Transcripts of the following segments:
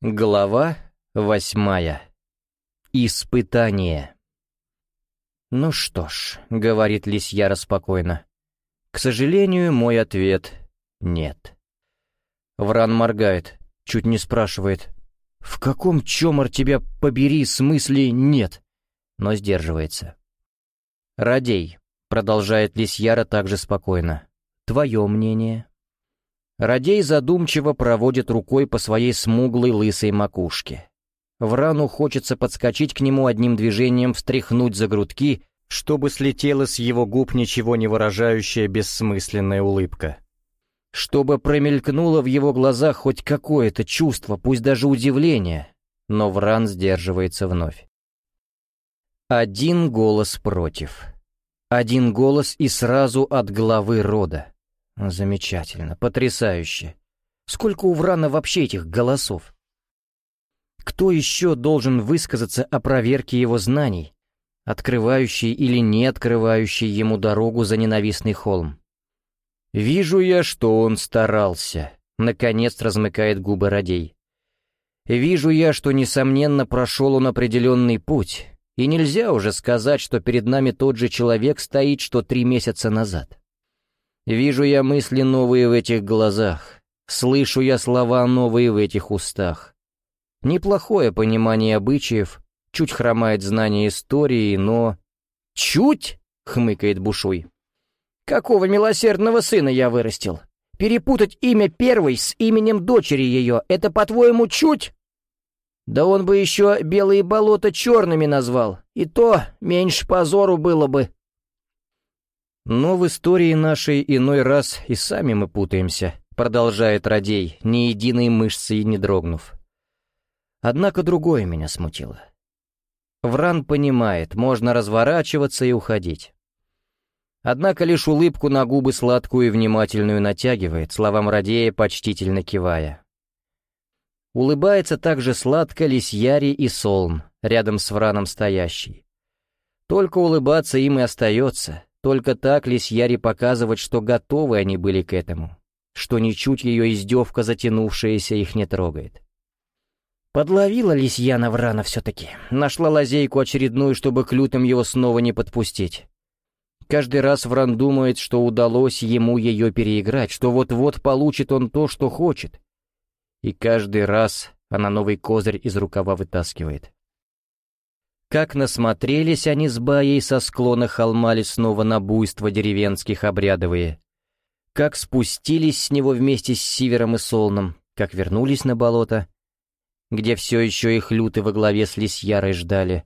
Глава восьмая. Испытание. «Ну что ж», — говорит Лисьяра спокойно, — «к сожалению, мой ответ — нет». Вран моргает, чуть не спрашивает, «В каком чёмор тебя побери смысле нет?» но сдерживается. «Радей», — продолжает Лисьяра также спокойно, — «твое мнение?» Радей задумчиво проводит рукой по своей смуглой лысой макушке. Врану хочется подскочить к нему одним движением, встряхнуть за грудки, чтобы слетела с его губ ничего не выражающая бессмысленная улыбка. Чтобы промелькнуло в его глазах хоть какое-то чувство, пусть даже удивление, но Вран сдерживается вновь. Один голос против. Один голос и сразу от главы рода. Замечательно, потрясающе. Сколько у Врана вообще этих голосов? Кто еще должен высказаться о проверке его знаний, открывающей или не открывающей ему дорогу за ненавистный холм? Вижу я, что он старался. Наконец размыкает губы Радей. Вижу я, что, несомненно, прошел он определенный путь, и нельзя уже сказать, что перед нами тот же человек стоит, что три месяца назад. Вижу я мысли новые в этих глазах, слышу я слова новые в этих устах. Неплохое понимание обычаев, чуть хромает знание истории, но... «Чуть?» — хмыкает Бушуй. «Какого милосердного сына я вырастил? Перепутать имя первой с именем дочери ее — это, по-твоему, чуть?» «Да он бы еще белые болота черными назвал, и то меньше позору было бы», но в истории нашей иной раз и сами мы путаемся, продолжает Радей, ни единой мышцей не дрогнув. Однако другое меня смутило. Вран понимает, можно разворачиваться и уходить. Однако лишь улыбку на губы сладкую и внимательную натягивает, словам Радея почтительно кивая. Улыбается также сладко Лисьяри и Солн, рядом с Враном стоящий. Только улыбаться им и остается, только так Лисьяри показывать, что готовы они были к этому, что ничуть ее издевка, затянувшаяся, их не трогает. Подловила Лисьяна Врана все-таки, нашла лазейку очередную, чтобы к лютым его снова не подпустить. Каждый раз Вран думает, что удалось ему ее переиграть, что вот-вот получит он то, что хочет. И каждый раз она новый козырь из рукава вытаскивает. Как насмотрелись они с Баей со склона холма снова на буйство деревенских обрядовые. Как спустились с него вместе с Сивером и Солном, как вернулись на болото, где все еще их люты во главе с Лисьярой ждали.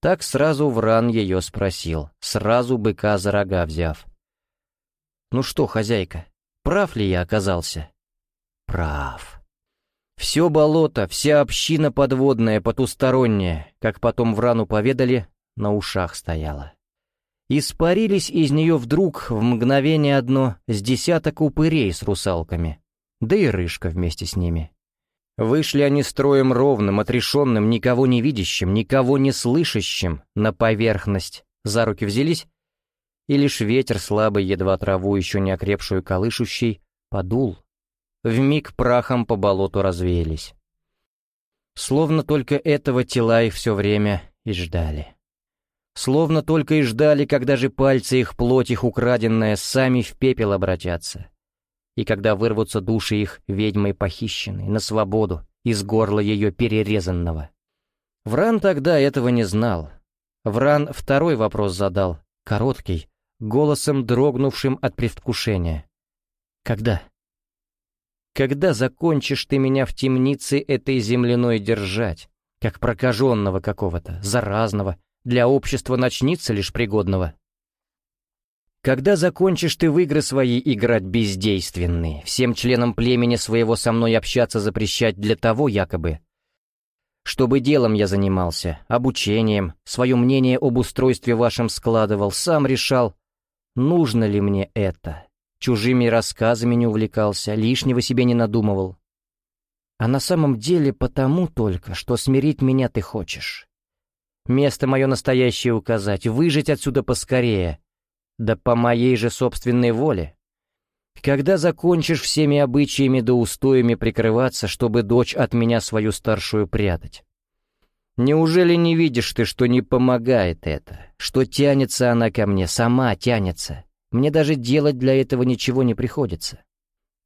Так сразу Вран ее спросил, сразу быка за рога взяв. «Ну что, хозяйка, прав ли я оказался?» «Прав». Все болото, вся община подводная, потусторонняя, как потом в рану поведали, на ушах стояла. Испарились из нее вдруг в мгновение одно с десяток упырей с русалками, да и рыжка вместе с ними. Вышли они строем ровным, отрешенным, никого не видящим, никого не слышащим, на поверхность, за руки взялись, и лишь ветер слабый, едва траву еще не окрепшую колышущий, подул, вмиг прахом по болоту развеялись. Словно только этого тела их все время и ждали. Словно только и ждали, когда же пальцы их, плоть их украденная, сами в пепел обратятся. И когда вырвутся души их, ведьмой похищенной, на свободу, из горла ее перерезанного. Вран тогда этого не знал. Вран второй вопрос задал, короткий, голосом дрогнувшим от предвкушения. «Когда?» Когда закончишь ты меня в темнице этой земляной держать, как прокаженного какого-то, заразного, для общества ночница лишь пригодного? Когда закончишь ты в игры свои играть бездейственные, всем членам племени своего со мной общаться запрещать для того якобы, чтобы делом я занимался, обучением, свое мнение об устройстве вашем складывал, сам решал, нужно ли мне это, чужими рассказами не увлекался, лишнего себе не надумывал. А на самом деле потому только, что смирить меня ты хочешь. Место мое настоящее указать, выжить отсюда поскорее, да по моей же собственной воле. Когда закончишь всеми обычаями да устоями прикрываться, чтобы дочь от меня свою старшую прятать? Неужели не видишь ты, что не помогает это, что тянется она ко мне, сама тянется? Мне даже делать для этого ничего не приходится.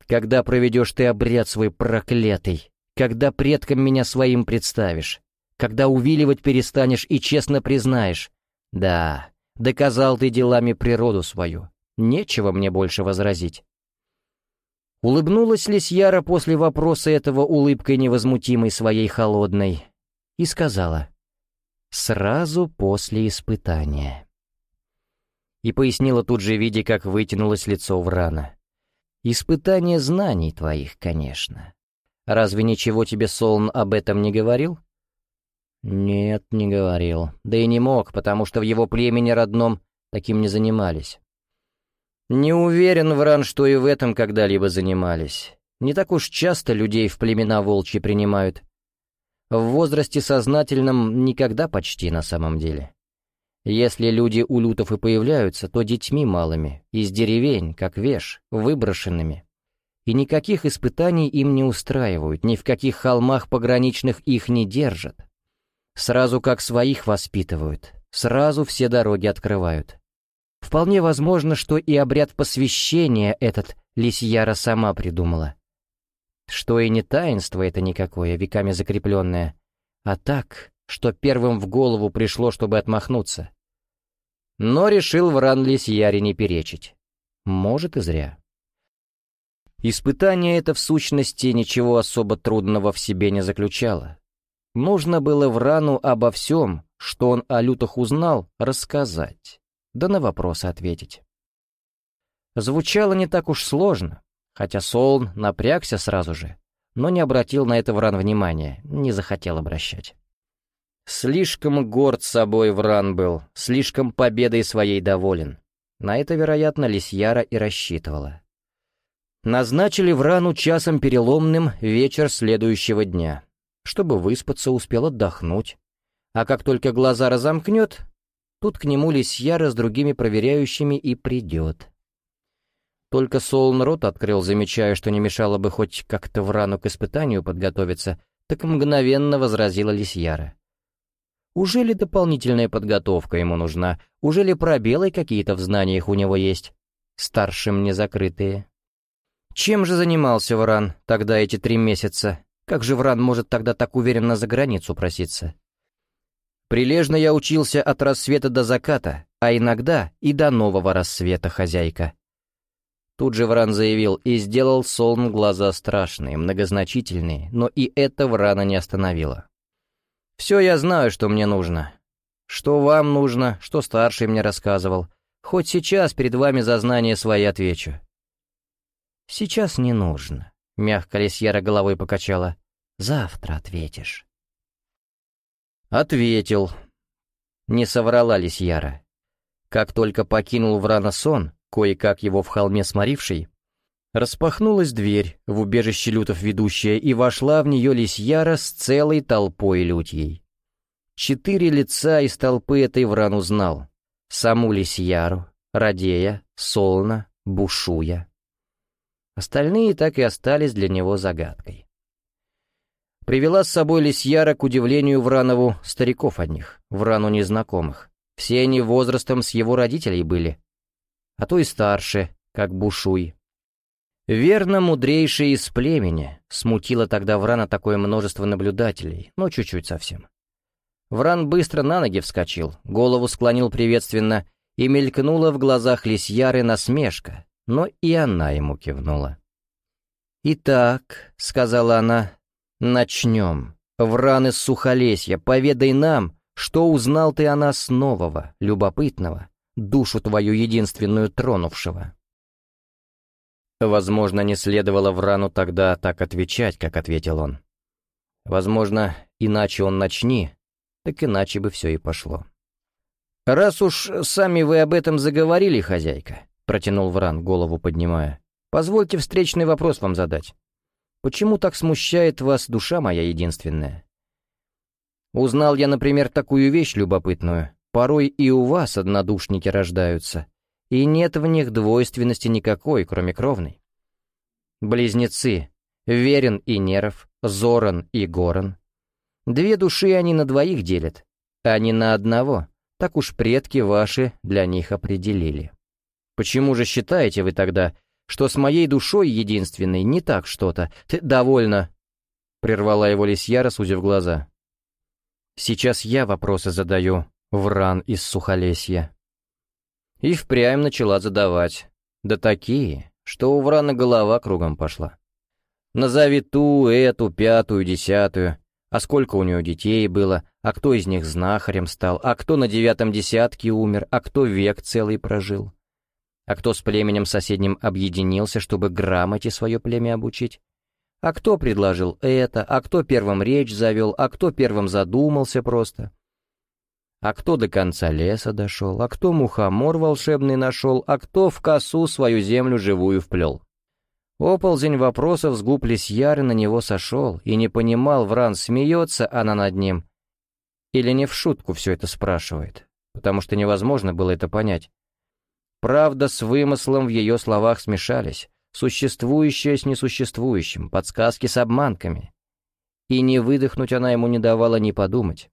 Когда проведешь ты обряд свой проклятый, когда предкам меня своим представишь, когда увиливать перестанешь и честно признаешь, да, доказал ты делами природу свою, нечего мне больше возразить. Улыбнулась Лисьяра после вопроса этого улыбкой невозмутимой своей холодной и сказала «Сразу после испытания». И пояснила тут же, видя, как вытянулось лицо Врана. «Испытание знаний твоих, конечно. Разве ничего тебе Солн об этом не говорил?» «Нет, не говорил. Да и не мог, потому что в его племени родном таким не занимались. Не уверен, Вран, что и в этом когда-либо занимались. Не так уж часто людей в племена волчьи принимают. В возрасте сознательном никогда почти на самом деле. Если люди у лютов и появляются, то детьми малыми, из деревень, как веш, выброшенными. И никаких испытаний им не устраивают, ни в каких холмах пограничных их не держат. Сразу как своих воспитывают, сразу все дороги открывают. Вполне возможно, что и обряд посвящения этот Лисьяра сама придумала. Что и не таинство это никакое, веками закрепленное, а так, что первым в голову пришло, чтобы отмахнуться. Но решил Вран Лисьяре не перечить. Может и зря. Испытание это в сущности ничего особо трудного в себе не заключало. Нужно было Врану обо всем, что он о лютах узнал, рассказать да на вопросы ответить. Звучало не так уж сложно, хотя Солн напрягся сразу же, но не обратил на это Вран внимания, не захотел обращать. Слишком горд собой Вран был, слишком победой своей доволен. На это, вероятно, Лисьяра и рассчитывала. Назначили Врану часом переломным вечер следующего дня, чтобы выспаться успел отдохнуть. А как только глаза разомкнет, Тут к нему Лисьяра с другими проверяющими и придет. Только Солн рот открыл, замечая, что не мешало бы хоть как-то в рану к испытанию подготовиться, так мгновенно возразила Лисьяра. Уже ли дополнительная подготовка ему нужна? Уже ли пробелы какие-то в знаниях у него есть? Старшим не закрытые. Чем же занимался Вран тогда эти три месяца? Как же Вран может тогда так уверенно за границу проситься? Прилежно я учился от рассвета до заката, а иногда и до нового рассвета, хозяйка. Тут же Вран заявил и сделал Солн глаза страшные, многозначительные, но и это Врана не остановило. «Все я знаю, что мне нужно. Что вам нужно, что старший мне рассказывал. Хоть сейчас перед вами за знания свои отвечу». «Сейчас не нужно», — мягко Лисьяра головой покачала. «Завтра ответишь». Ответил. Не соврала Лисьяра. Как только покинул Врана сон, кое-как его в холме сморивший, распахнулась дверь в убежище лютов ведущая, и вошла в нее Лисьяра с целой толпой лютьей. Четыре лица из толпы этой Вран узнал. Саму Лисьяру, Радея, Солна, Бушуя. Остальные так и остались для него загадкой. Привела с собой Лисьяра, к удивлению Вранову, стариков одних, Врану незнакомых. Все они возрастом с его родителей были, а то и старше, как Бушуй. Верно, мудрейший из племени, смутило тогда Врана такое множество наблюдателей, но чуть-чуть совсем. Вран быстро на ноги вскочил, голову склонил приветственно, и мелькнула в глазах Лисьяры насмешка, но и она ему кивнула. «Итак», — сказала она, Начнем. Вран из Сухолесья, поведай нам, что узнал ты о нас нового, любопытного, душу твою единственную тронувшего. Возможно, не следовало Врану тогда так отвечать, как ответил он. Возможно, иначе он начни, так иначе бы все и пошло. «Раз уж сами вы об этом заговорили, хозяйка», — протянул Вран, голову поднимая, — «позвольте встречный вопрос вам задать. Почему так смущает вас душа моя единственная? Узнал я, например, такую вещь любопытную. Порой и у вас однодушники рождаются, и нет в них двойственности никакой, кроме кровной. Близнецы. Верен и Неров, Зоран и Горан. Две души они на двоих делят, а не на одного. Так уж предки ваши для них определили. Почему же считаете вы тогда, что с моей душой единственной не так что-то? Ты довольно. Прервала его лисьяра, сузив глаза. Сейчас я вопросы задаю, Вран из Сухолесья. И впрямь начала задавать. Да такие, что у Врана голова кругом пошла. Назови ту, эту, пятую, десятую. А сколько у нее детей было, а кто из них знахарем стал, а кто на девятом десятке умер, а кто век целый прожил. А кто с племенем соседним объединился, чтобы грамоте свое племя обучить? А кто предложил это, а кто первым речь завел, а кто первым задумался просто? А кто до конца леса дошел, а кто мухомор волшебный нашел, а кто в косу свою землю живую вплел? Оползень вопросов с губ Лисьяры на него сошел и не понимал, Вран смеется она над ним или не в шутку все это спрашивает, потому что невозможно было это понять. Правда с вымыслом в ее словах смешались, существующее с несуществующим, подсказки с обманками. И не выдохнуть она ему не давала ни подумать.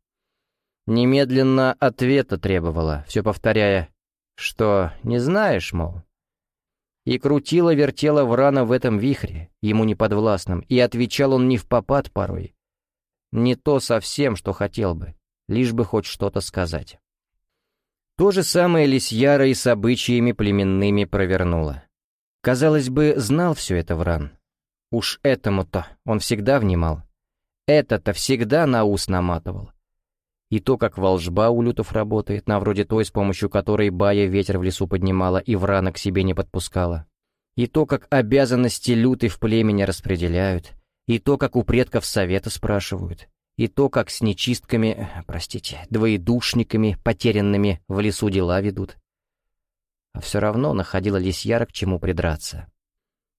Немедленно ответа требовала, все повторяя, что «не знаешь, мол». И крутила-вертела Врана в этом вихре, ему неподвластном, и отвечал он не в попад порой. Не то совсем, что хотел бы, лишь бы хоть что-то сказать. То же самое Лисьяра и с обычаями племенными провернула. Казалось бы, знал все это Вран. Уж этому-то он всегда внимал. Это-то всегда на ус наматывал. И то, как волжба у лютов работает, на вроде той, с помощью которой Бая ветер в лесу поднимала и Врана к себе не подпускала. И то, как обязанности люты в племени распределяют. И то, как у предков совета спрашивают и то, как с нечистками, простите, двоедушниками, потерянными в лесу дела ведут. А все равно находила лисьяра к чему придраться.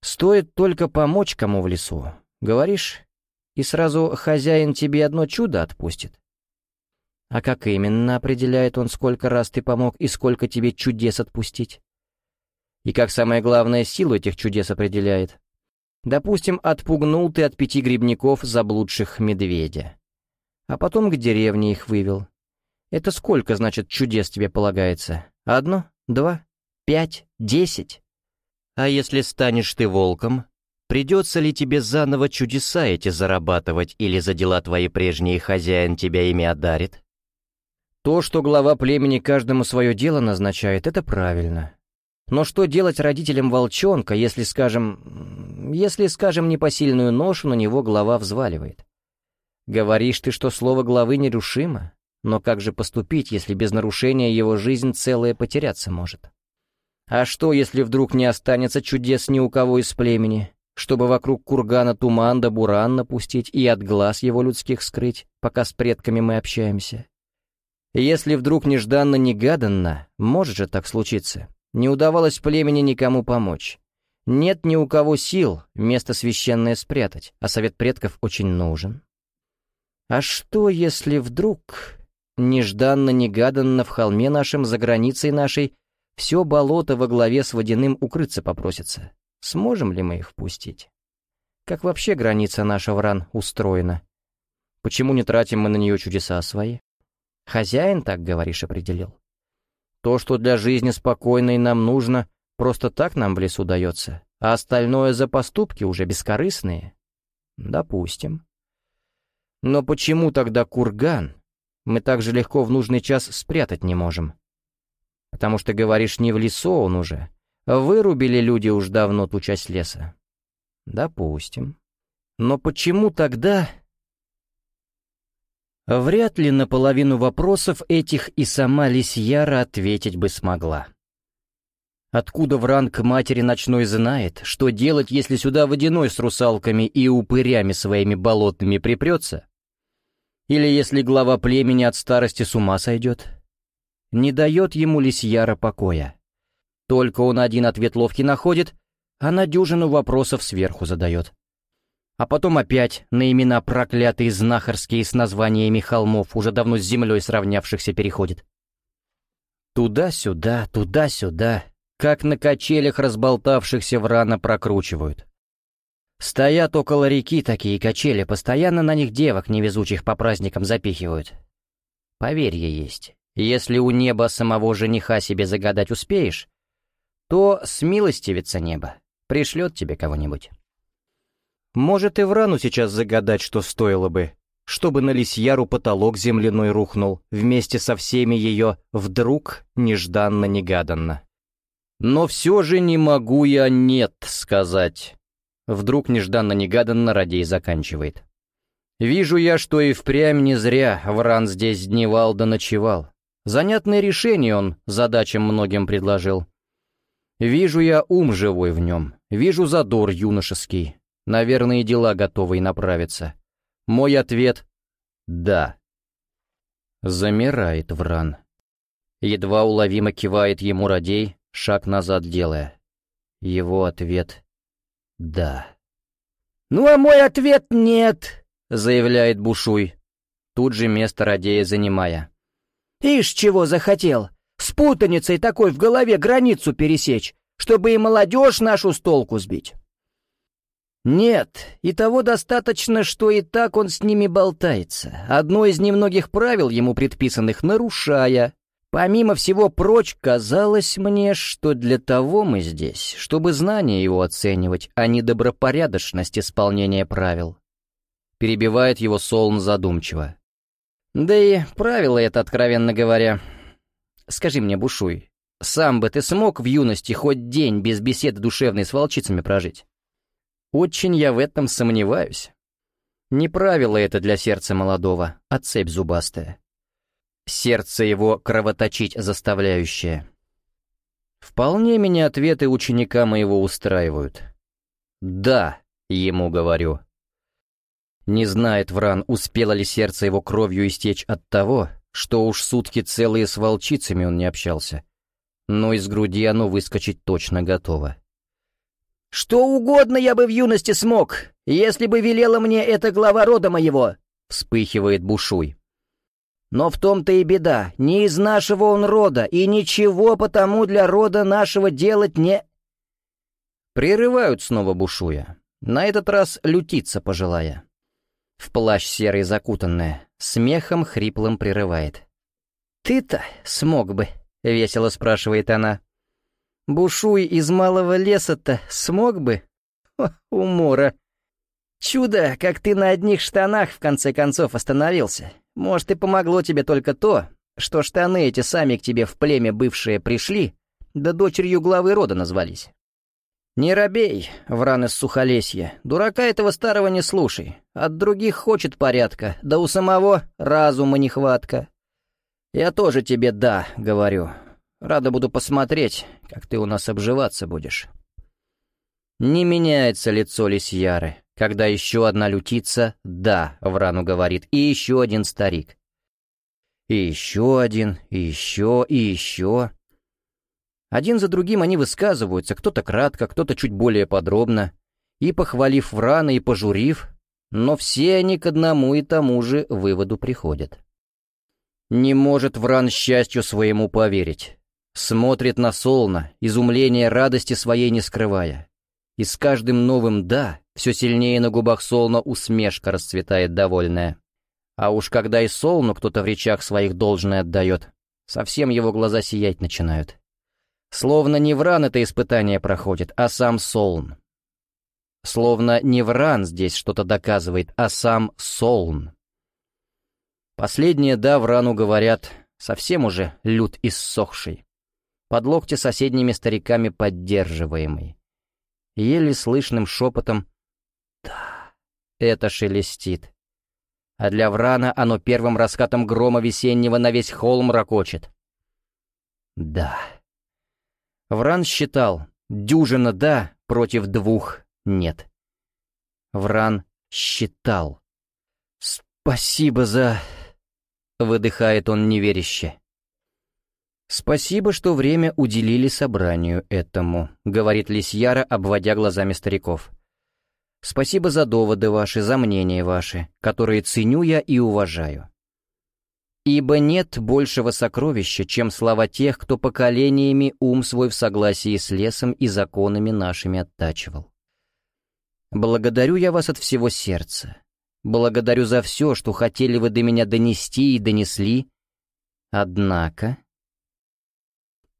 Стоит только помочь кому в лесу, говоришь, и сразу хозяин тебе одно чудо отпустит. А как именно определяет он, сколько раз ты помог и сколько тебе чудес отпустить? И как самое главное, силу этих чудес определяет. Допустим, отпугнул ты от пяти грибников заблудших медведя а потом к деревне их вывел. Это сколько, значит, чудес тебе полагается? Одно? Два? Пять? Десять? А если станешь ты волком, придется ли тебе заново чудеса эти зарабатывать или за дела твои прежние хозяин тебя ими одарит? То, что глава племени каждому свое дело назначает, это правильно. Но что делать родителям волчонка, если, скажем, если, скажем, непосильную ношу на него глава взваливает? Говоришь ты, что слово главы нерушимо, но как же поступить, если без нарушения его жизнь целая потеряться может? А что, если вдруг не останется чудес ни у кого из племени, чтобы вокруг кургана туман да буран напустить и от глаз его людских скрыть, пока с предками мы общаемся? Если вдруг нежданно-негаданно, может же так случиться, не удавалось племени никому помочь. Нет ни у кого сил место священное спрятать, а совет предков очень нужен. А что, если вдруг, нежданно-негаданно в холме нашем, за границей нашей, все болото во главе с водяным укрыться попросится? Сможем ли мы их впустить? Как вообще граница наша Вран устроена? Почему не тратим мы на нее чудеса свои? Хозяин, так говоришь, определил. То, что для жизни спокойной нам нужно, просто так нам в лесу дается, а остальное за поступки уже бескорыстные? Допустим. Но почему тогда курган мы так же легко в нужный час спрятать не можем? Потому что, говоришь, не в лесу он уже. Вырубили люди уж давно ту часть леса. Допустим. Но почему тогда... Вряд ли на половину вопросов этих и сама Лисьяра ответить бы смогла. Откуда Вранг матери ночной знает, что делать, если сюда водяной с русалками и упырями своими болотными припрется? Или если глава племени от старости с ума сойдет? Не дает ему Лисьяра покоя. Только он один ответ ловкий находит, а на дюжину вопросов сверху задает. А потом опять на имена проклятые знахарские с названиями холмов, уже давно с землей сравнявшихся, переходит. Туда-сюда, туда-сюда, как на качелях разболтавшихся врана прокручивают. Стоят около реки такие качели, постоянно на них девок невезучих по праздникам запихивают. Поверье есть, если у неба самого жениха себе загадать успеешь, то смилостивится небо, пришлет тебе кого-нибудь. Может и Врану сейчас загадать, что стоило бы, чтобы на Лисьяру потолок земляной рухнул, вместе со всеми ее вдруг нежданно-негаданно. Но все же не могу я «нет» сказать. Вдруг нежданно-негаданно Радей заканчивает. Вижу я, что и впрямь не зря Вран здесь дневал да ночевал. Занятное решение он задачам многим предложил. Вижу я ум живой в нем, вижу задор юношеский. Наверное, дела готовы направиться. Мой ответ — да. Замирает Вран. Едва уловимо кивает ему Радей, шаг назад делая. Его ответ «Да». «Ну а мой ответ нет», — заявляет Бушуй, тут же место Радея занимая. «Ишь, чего захотел? С путаницей такой в голове границу пересечь, чтобы и молодежь нашу с толку сбить». Нет, и того достаточно, что и так он с ними болтается, одно из немногих правил ему предписанных нарушая, Помимо всего проч, казалось мне, что для того мы здесь, чтобы знания его оценивать, а не добропорядочность исполнения правил. Перебивает его Солн задумчиво. Да и правило это, откровенно говоря. Скажи мне, Бушуй, сам бы ты смог в юности хоть день без беседы душевной с волчицами прожить? Очень я в этом сомневаюсь. Не правило это для сердца молодого, а цепь зубастая сердце его кровоточить заставляющее. Вполне меня ответы ученика моего устраивают. «Да», — ему говорю. Не знает Вран, успело ли сердце его кровью истечь от того, что уж сутки целые с волчицами он не общался. Но из груди оно выскочить точно готово. «Что угодно я бы в юности смог, если бы велела мне эта глава рода моего!» — вспыхивает Бушуй. Но в том-то и беда, не из нашего он рода, и ничего потому для рода нашего делать не...» Прерывают снова бушуя, на этот раз лютиться пожелая. В плащ серый закутанная, смехом хриплым прерывает. «Ты-то смог бы», — весело спрашивает она. «Бушуй из малого леса-то смог бы?» О, умора. Чудо, как ты на одних штанах в конце концов остановился. Может, и помогло тебе только то, что штаны эти сами к тебе в племя бывшие пришли, да дочерью главы рода назвались. Не робей, вран из сухолесья, дурака этого старого не слушай, от других хочет порядка, да у самого разума нехватка. Я тоже тебе «да» говорю, рада буду посмотреть, как ты у нас обживаться будешь. Не меняется лицо лисьяры, когда еще одна лютица «да» в рану говорит, и еще один старик. И еще один, и еще, и еще. Один за другим они высказываются, кто-то кратко, кто-то чуть более подробно, и похвалив Врана, и пожурив, но все они к одному и тому же выводу приходят. Не может Вран счастью своему поверить. Смотрит на Солна, изумление радости своей не скрывая. И с каждым новым «да» все сильнее на губах Солна усмешка расцветает довольная. А уж когда и Солну кто-то в речах своих должное отдает, совсем его глаза сиять начинают. Словно не Вран это испытание проходит, а сам Солн. Словно не Вран здесь что-то доказывает, а сам Солн. Последнее «да» Врану говорят, совсем уже лют иссохший, под локти соседними стариками поддерживаемый. Еле слышным шепотом да, это шелестит. А для Врана оно первым раскатом грома весеннего на весь холм ракочет. Да. Вран считал, дюжина «да» против двух «нет». Вран считал. «Спасибо за...» — выдыхает он неверяще. «Спасибо, что время уделили собранию этому», — говорит Лисьяра, обводя глазами стариков. Спасибо за доводы ваши, за мнения ваши, которые ценю я и уважаю. Ибо нет большего сокровища, чем слова тех, кто поколениями ум свой в согласии с лесом и законами нашими оттачивал. Благодарю я вас от всего сердца. Благодарю за все, что хотели вы до меня донести и донесли. Однако...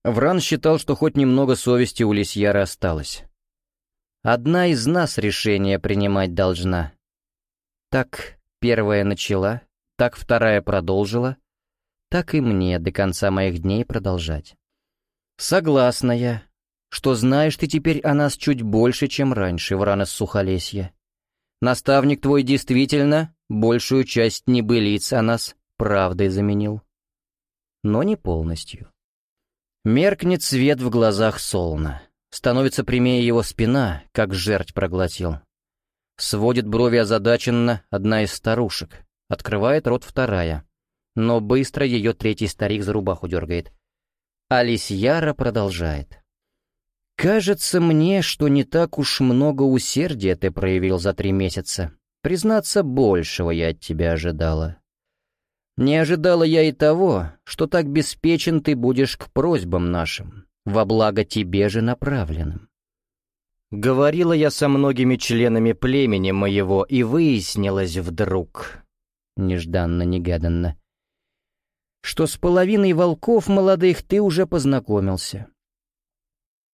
Вран считал, что хоть немного совести у Лисьяра осталось. Одна из нас решение принимать должна. Так первая начала, так вторая продолжила, так и мне до конца моих дней продолжать. Согласна я, что знаешь ты теперь о нас чуть больше, чем раньше, Вран из Сухолесья. Наставник твой действительно большую часть небылиц о нас правдой заменил. Но не полностью. Меркнет свет в глазах Солна. Становится прямее его спина, как жерть проглотил. Сводит брови озадаченно одна из старушек. Открывает рот вторая. Но быстро ее третий старик за рубаху дергает. Алисьяра продолжает. «Кажется мне, что не так уж много усердия ты проявил за три месяца. Признаться, большего я от тебя ожидала. Не ожидала я и того, что так беспечен ты будешь к просьбам нашим, во благо тебе же направленным. Говорила я со многими членами племени моего, и выяснилось вдруг, нежданно-негаданно, что с половиной волков молодых ты уже познакомился.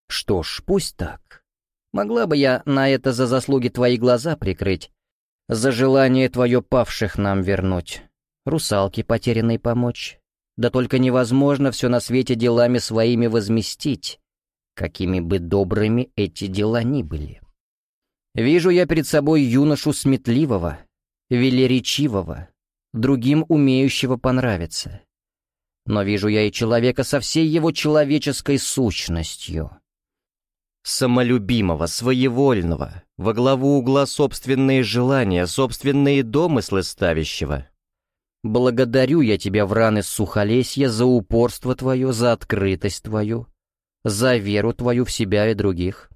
Что ж, пусть так. Могла бы я на это за заслуги твои глаза прикрыть, за желание твое павших нам вернуть, русалке потерянной помочь. Да только невозможно все на свете делами своими возместить, какими бы добрыми эти дела ни были. Вижу я перед собой юношу сметливого, велеречивого, другим умеющего понравиться. Но вижу я и человека со всей его человеческой сущностью. Самолюбимого, своевольного, во главу угла собственные желания, собственные домыслы ставящего. Благодарю я тебя, Вран из Сухолесья, за упорство твое, за открытость твою, за веру твою в себя и других.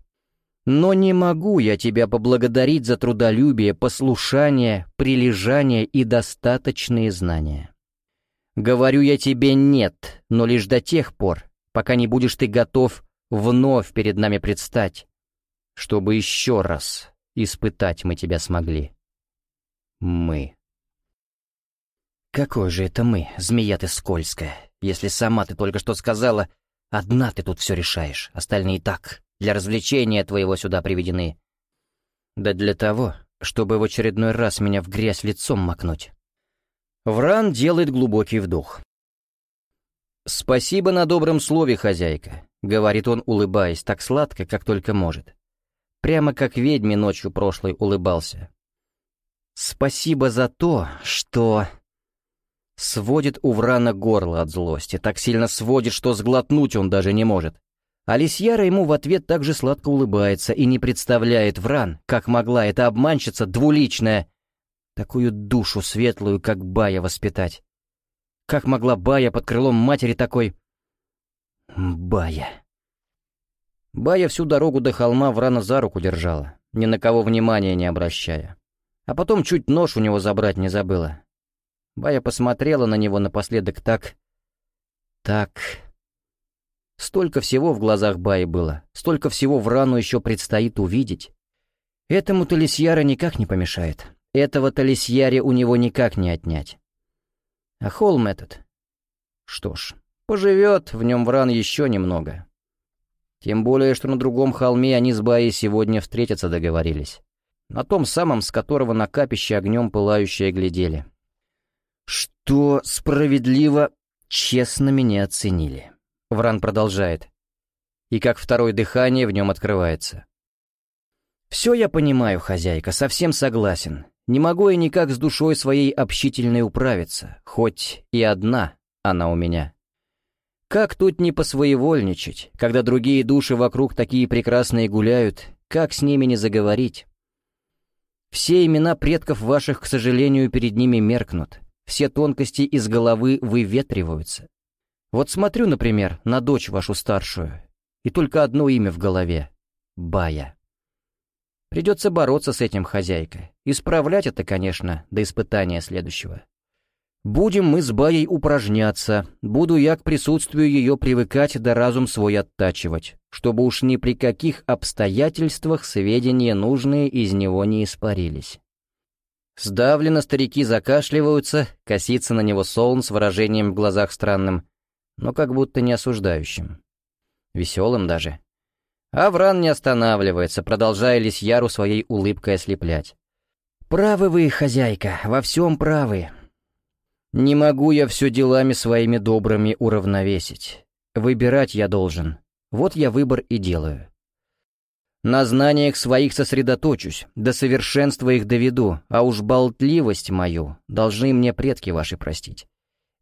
Но не могу я тебя поблагодарить за трудолюбие, послушание, прилежание и достаточные знания. Говорю я тебе «нет», но лишь до тех пор, пока не будешь ты готов вновь перед нами предстать, чтобы еще раз испытать мы тебя смогли. Мы. Какой же это мы, змея ты скользкая, если сама ты только что сказала, одна ты тут все решаешь, остальные так, для развлечения твоего сюда приведены. Да для того, чтобы в очередной раз меня в грязь лицом макнуть. Вран делает глубокий вдох. «Спасибо на добром слове, хозяйка», — говорит он, улыбаясь, так сладко, как только может. Прямо как ведьме ночью прошлой улыбался. «Спасибо за то, что...» Сводит у Врана горло от злости, так сильно сводит, что сглотнуть он даже не может. Алисьяра ему в ответ также сладко улыбается и не представляет Вран, как могла эта обманщица двуличная такую душу светлую, как Бая, воспитать. Как могла Бая под крылом матери такой... Бая. Бая всю дорогу до холма Врана за руку держала, ни на кого внимания не обращая. А потом чуть нож у него забрать не забыла. Бая посмотрела на него напоследок так... Так... Столько всего в глазах Баи было, столько всего Врану еще предстоит увидеть. Этому Талисьяра никак не помешает. Этого Талисьяре у него никак не отнять. А холм этот... Что ж, поживет в нем Вран еще немного. Тем более, что на другом холме они с Баей сегодня встретиться договорились. На том самом, с которого на капище огнем пылающее глядели. Что справедливо, честно меня оценили. Вран продолжает. И как второе дыхание в нем открывается. «Все я понимаю, хозяйка, совсем согласен. Не могу я никак с душой своей общительной управиться, хоть и одна она у меня. Как тут не посвоевольничать, когда другие души вокруг такие прекрасные гуляют, как с ними не заговорить? Все имена предков ваших, к сожалению, перед ними меркнут, все тонкости из головы выветриваются. Вот смотрю, например, на дочь вашу старшую, и только одно имя в голове — Бая. Придется бороться с этим хозяйкой. Исправлять это, конечно, до испытания следующего. Будем мы с Баей упражняться, буду я к присутствию ее привыкать да разум свой оттачивать, чтобы уж ни при каких обстоятельствах сведения нужные из него не испарились. Сдавленно старики закашливаются, косится на него Солн с выражением в глазах странным, но как будто не осуждающим. Веселым даже. А Вран не останавливается, продолжая Лисьяру своей улыбкой ослеплять. «Правы вы, хозяйка, во всем правы. Не могу я все делами своими добрыми уравновесить. Выбирать я должен. Вот я выбор и делаю. На знаниях своих сосредоточусь, до совершенства их доведу, а уж болтливость мою должны мне предки ваши простить.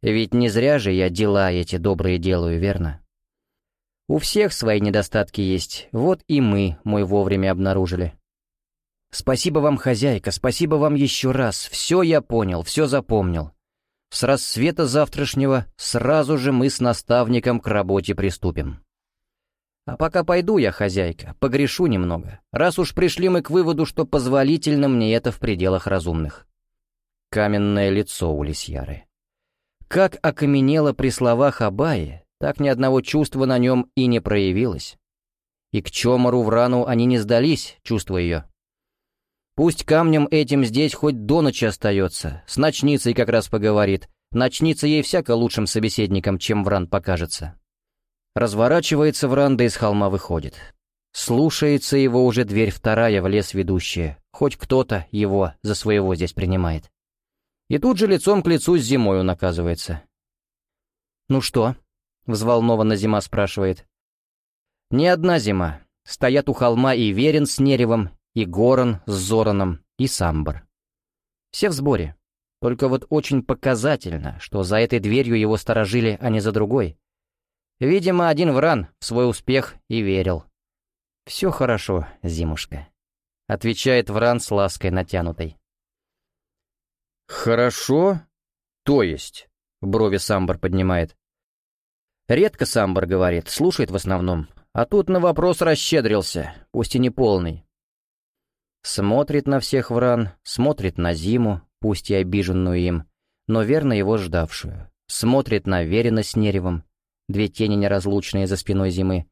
Ведь не зря же я дела эти добрые делаю, верно? У всех свои недостатки есть, вот и мы мой вовремя обнаружили. Спасибо вам, хозяйка, спасибо вам еще раз, все я понял, все запомнил. С рассвета завтрашнего сразу же мы с наставником к работе приступим. А пока пойду я, хозяйка, погрешу немного, раз уж пришли мы к выводу, что позволительно мне это в пределах разумных. Каменное лицо у Лисьяры. Как окаменело при словах Абаи, так ни одного чувства на нем и не проявилось. И к Чомару в рану они не сдались, чувство ее. Пусть камнем этим здесь хоть до ночи остается, с ночницей как раз поговорит. Ночница ей всяко лучшим собеседником, чем Вран покажется. Разворачивается Вран, да из холма выходит. Слушается его уже дверь вторая в лес ведущая. Хоть кто-то его за своего здесь принимает. И тут же лицом к лицу с зимой он оказывается. «Ну что?» — взволнованно зима спрашивает. «Не одна зима. Стоят у холма и Верен с Неревом, и Горан с Зораном, и Самбар. Все в сборе. Только вот очень показательно, что за этой дверью его сторожили, а не за другой. Видимо, один Вран в свой успех и верил. «Все хорошо, зимушка», — отвечает Вран с лаской натянутой. «Хорошо? То есть?» — брови Самбар поднимает. Редко Самбар говорит, слушает в основном, а тут на вопрос расщедрился, пусть и не полный. Смотрит на всех Вран, смотрит на зиму, пусть и обиженную им, но верно его ждавшую. Смотрит на Верина с Неревом, две тени неразлучные за спиной зимы,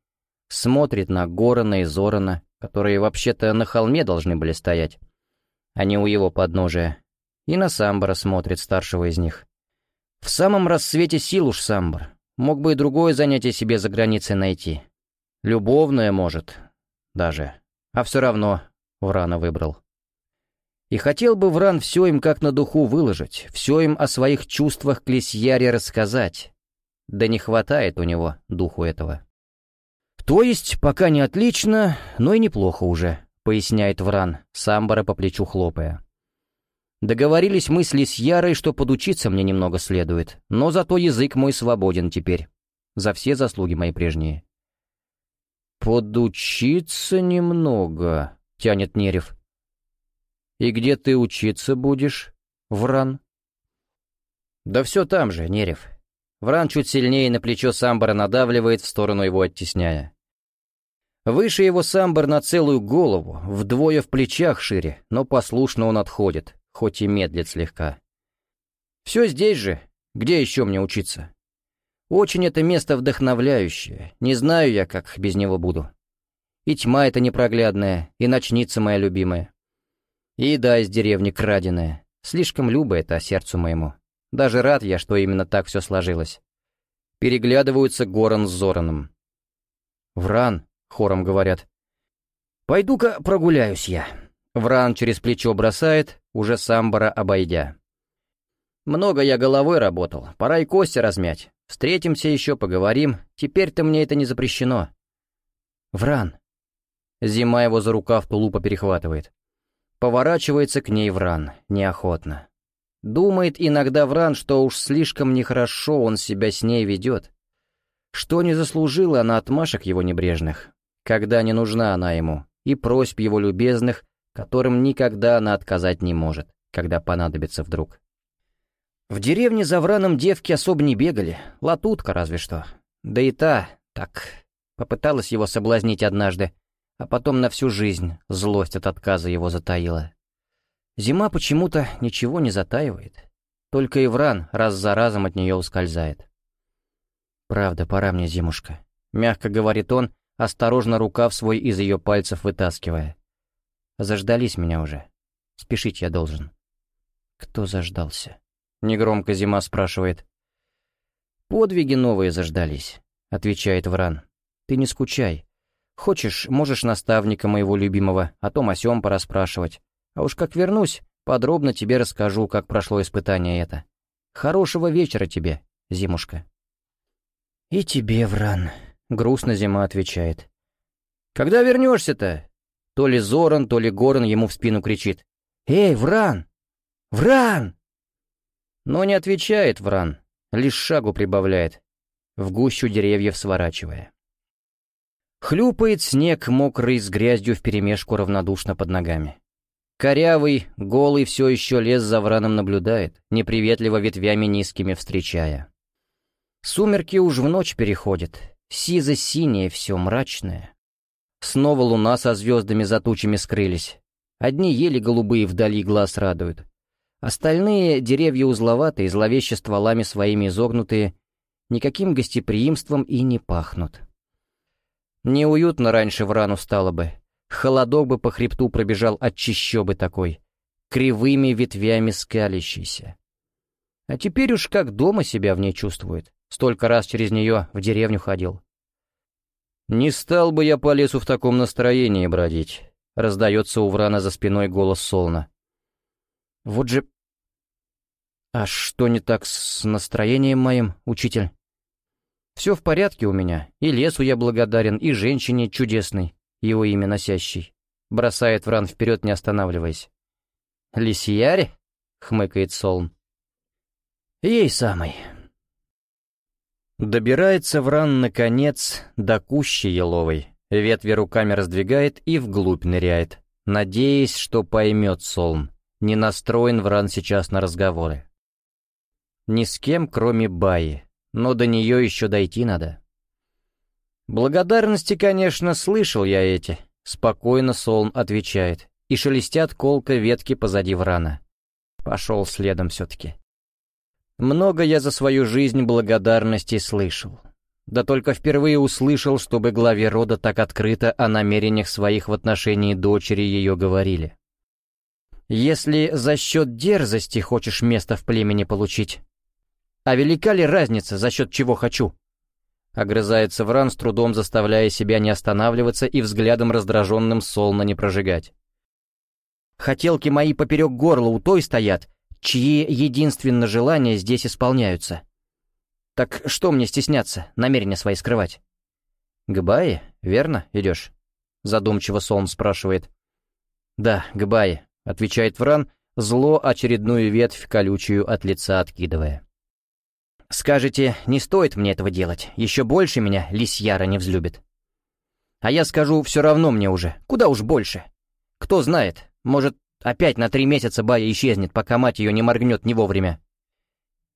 смотрит на Горана и Зорана, которые вообще-то на холме должны были стоять, а не у его подножия, и на Самбара смотрит старшего из них. В самом рассвете сил уж Самбар, мог бы и другое занятие себе за границей найти. Любовное, может, даже, а все равно Врана выбрал. И хотел бы Вран все им как на духу выложить, все им о своих чувствах к Лисьяре рассказать, да не хватает у него духу этого. «То есть, пока не отлично, но и неплохо уже», — поясняет Вран, Самбара по плечу хлопая. «Договорились мы с Лисьярой, что подучиться мне немного следует, но зато язык мой свободен теперь. За все заслуги мои прежние». «Подучиться немного», — тянет Нерев. «И где ты учиться будешь, Вран?» «Да все там же, Нерев», Вран чуть сильнее на плечо Самбара надавливает, в сторону его оттесняя. Выше его Самбар на целую голову, вдвое в плечах шире, но послушно он отходит, хоть и медлит слегка. Все здесь же, где еще мне учиться? Очень это место вдохновляющее, не знаю я, как без него буду. И тьма эта непроглядная, и ночница моя любимая. И еда из деревни краденая, слишком любо это сердцу моему. Даже рад я, что именно так все сложилось. Переглядываются Горан с Зораном. «Вран», — хором говорят. «Пойду-ка прогуляюсь я». Вран через плечо бросает, уже самбара обойдя. «Много я головой работал, пора и кости размять. Встретимся еще, поговорим. Теперь-то мне это не запрещено». «Вран». Зима его за рукав тулупа перехватывает. Поворачивается к ней Вран, неохотно. Думает иногда Вран, что уж слишком нехорошо он себя с ней ведет. Что не заслужила она отмашек его небрежных, когда не нужна она ему, и просьб его любезных, которым никогда она отказать не может, когда понадобится вдруг. В деревне за Враном девки особо не бегали, латутка разве что. Да и та, так, попыталась его соблазнить однажды, а потом на всю жизнь злость от отказа его затаила. Зима почему-то ничего не затаивает. Только Ивран раз за разом от нее ускользает. «Правда, пора мне, зимушка», — мягко говорит он, осторожно рукав свой из ее пальцев вытаскивая. «Заждались меня уже. Спешить я должен». «Кто заждался?» — негромко зима спрашивает. «Подвиги новые заждались», — отвечает Вран. «Ты не скучай. Хочешь, можешь наставника моего любимого о том о сём пораспрашивать. А уж как вернусь, подробно тебе расскажу, как прошло испытание это. Хорошего вечера тебе, зимушка». «И тебе, Вран», — грустно зима отвечает. «Когда вернешься-то?» То ли Зоран, то ли Горан ему в спину кричит. «Эй, Вран! Вран!» Но не отвечает Вран, лишь шагу прибавляет, в гущу деревьев сворачивая. Хлюпает снег, мокрый, с грязью вперемешку равнодушно под ногами. Корявый, голый все еще лес за враном наблюдает, неприветливо ветвями низкими встречая. Сумерки уж в ночь переходят, сизо-синее все, мрачное. Снова луна со звездами за тучами скрылись. Одни ели голубые вдали глаз радуют. Остальные деревья узловатые, зловеще стволами своими изогнутые, никаким гостеприимством и не пахнут. Неуютно раньше в рану стало бы. Холодок бы по хребту пробежал от чищобы такой, кривыми ветвями скалящийся. А теперь уж как дома себя в ней чувствует. Столько раз через нее в деревню ходил. «Не стал бы я по лесу в таком настроении бродить», — раздается у Врана за спиной голос Солна. «Вот же...» «А что не так с настроением моим, учитель?» Все в порядке у меня, и лесу я благодарен, и женщине чудесной, его имя носящей. Бросает Вран вперед, не останавливаясь. «Лисияре?» — хмыкает Солн. «Ей самой». Добирается Вран, наконец, до кущи еловой, ветви руками раздвигает и вглубь ныряет, надеясь, что поймет Солн. Не настроен Вран сейчас на разговоры. Ни с кем, кроме Баи но до нее еще дойти надо. «Благодарности, конечно, слышал я эти», — спокойно Солн отвечает, и шелестят колко ветки позади врана. Пошел следом все-таки. Много я за свою жизнь благодарности слышал. Да только впервые услышал, чтобы главе рода так открыто о намерениях своих в отношении дочери ее говорили. «Если за счет дерзости хочешь место в племени получить, а велика ли разница, за счет чего хочу? Огрызается Вран, с трудом заставляя себя не останавливаться и взглядом раздраженным солно не прожигать. Хотелки мои поперек горла у той стоят, чьи единственное желания здесь исполняются. Так что мне стесняться, намерения свои скрывать? К Бае, верно, идешь? Задумчиво Солн спрашивает. Да, к Бае, отвечает Вран, зло очередную ветвь колючую от лица откидывая. Скажете, не стоит мне этого делать, еще больше меня лисьяра не взлюбит. А я скажу, все равно мне уже, куда уж больше. Кто знает, может, опять на три месяца Бая исчезнет, пока мать ее не моргнет не вовремя.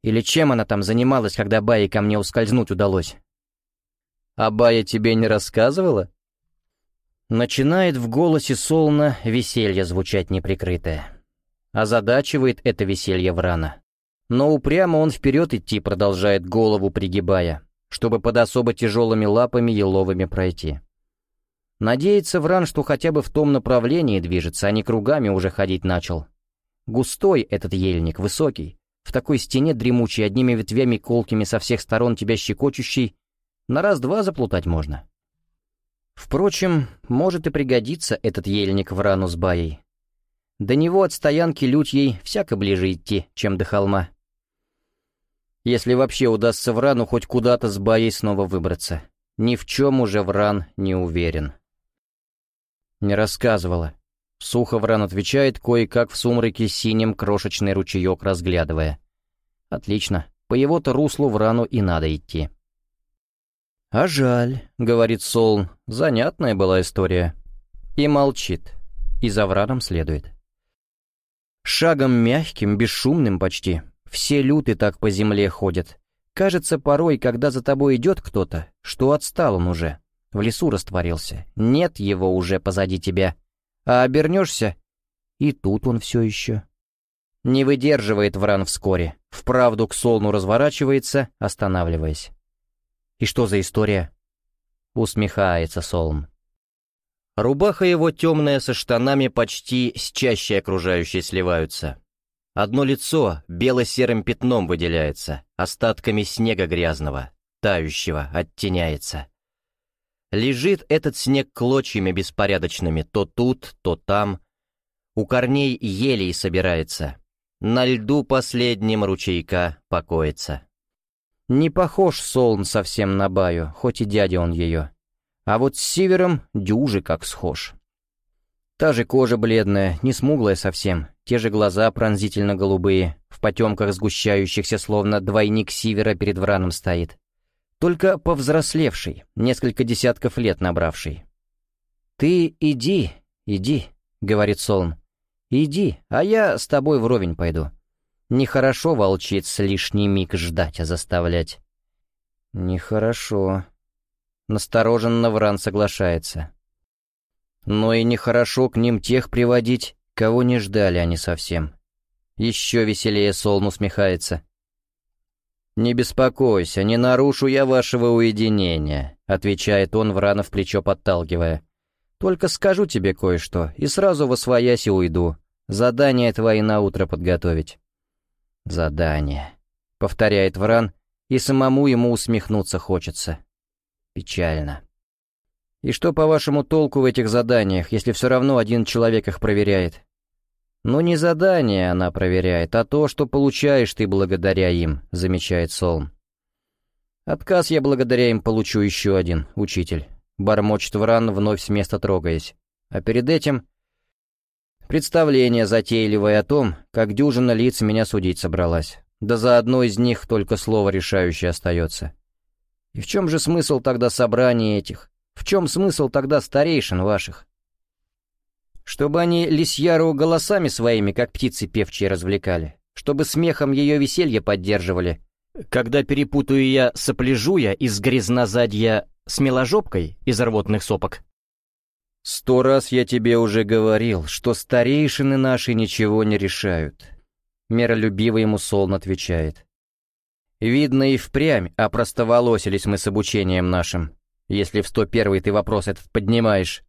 Или чем она там занималась, когда Бае ко мне ускользнуть удалось? А Бая тебе не рассказывала? Начинает в голосе Солна веселье звучать неприкрытое. Озадачивает это веселье Врана. Но упрямо он вперед идти продолжает, голову пригибая, чтобы под особо тяжелыми лапами еловыми пройти. Надеется Вран, что хотя бы в том направлении движется, а не кругами уже ходить начал. Густой этот ельник, высокий, в такой стене дремучей, одними ветвями колкими со всех сторон тебя щекочущий, на раз-два заплутать можно. Впрочем, может и пригодится этот ельник Врану с Баей. До него от стоянки лють ей всяко ближе идти, чем до холма. Если вообще удастся Врану хоть куда-то с Баей снова выбраться. Ни в чем уже Вран не уверен. Не рассказывала. Сухо Вран отвечает, кое-как в сумраке синим крошечный ручеек разглядывая. Отлично, по его-то руслу Врану и надо идти. «А жаль», — говорит Солн, — «занятная была история». И молчит, и за Враном следует. Шагом мягким, бесшумным почти, все люты так по земле ходят. Кажется порой, когда за тобой идет кто-то, что отстал он уже, в лесу растворился, нет его уже позади тебя. А обернешься, и тут он все еще. Не выдерживает Вран вскоре, вправду к Солну разворачивается, останавливаясь. «И что за история?» Усмехается Солн. Рубаха его темная со штанами почти с чаще окружающей сливаются. Одно лицо бело-серым пятном выделяется, остатками снега грязного, тающего, оттеняется. Лежит этот снег клочьями беспорядочными, то тут, то там. У корней елей собирается. На льду последним ручейка покоится. Не похож Солн совсем на Баю, хоть и дядя он ее. А вот с Сивером дюжи как схож. Та же кожа бледная, не смуглая совсем, те же глаза пронзительно-голубые, в потемках сгущающихся, словно двойник Сивера перед Враном стоит только повзрослевший, несколько десятков лет набравший. «Ты иди, иди», — говорит Солн. «Иди, а я с тобой вровень пойду. Нехорошо, волчиц, лишний миг ждать, а заставлять». «Нехорошо», — настороженно Вран соглашается. «Но и нехорошо к ним тех приводить, кого не ждали они совсем». Еще веселее Солн усмехается. «Не беспокойся, не нарушу я вашего уединения», — отвечает он, Врана в плечо подталкивая. «Только скажу тебе кое-что, и сразу во своясь и уйду. Задание твои на утро подготовить». «Задание», — повторяет Вран, и самому ему усмехнуться хочется. Печально. «И что, по-вашему, толку в этих заданиях, если все равно один человек их проверяет? «Но не задание она проверяет, а то, что получаешь ты благодаря им», — замечает Солм. «Отказ я благодаря им получу еще один, учитель», — бормочет Вран, вновь с места трогаясь. А перед этим представление затейливое о том, как дюжина лиц меня судить собралась. Да за одно из них только слово решающее остается. И в чем же смысл тогда собрания этих? В чем смысл тогда старейшин ваших? Чтобы они Лисьяру голосами своими, как птицы певчие, развлекали. Чтобы смехом ее веселье поддерживали. Когда перепутаю я сопляжуя из грязнозадья с меложопкой из рвотных сопок. «Сто раз я тебе уже говорил, что старейшины наши ничего не решают», — миролюбиво ему Солн отвечает. «Видно и впрямь опростоволосились мы с обучением нашим, если в сто первый ты вопрос этот поднимаешь.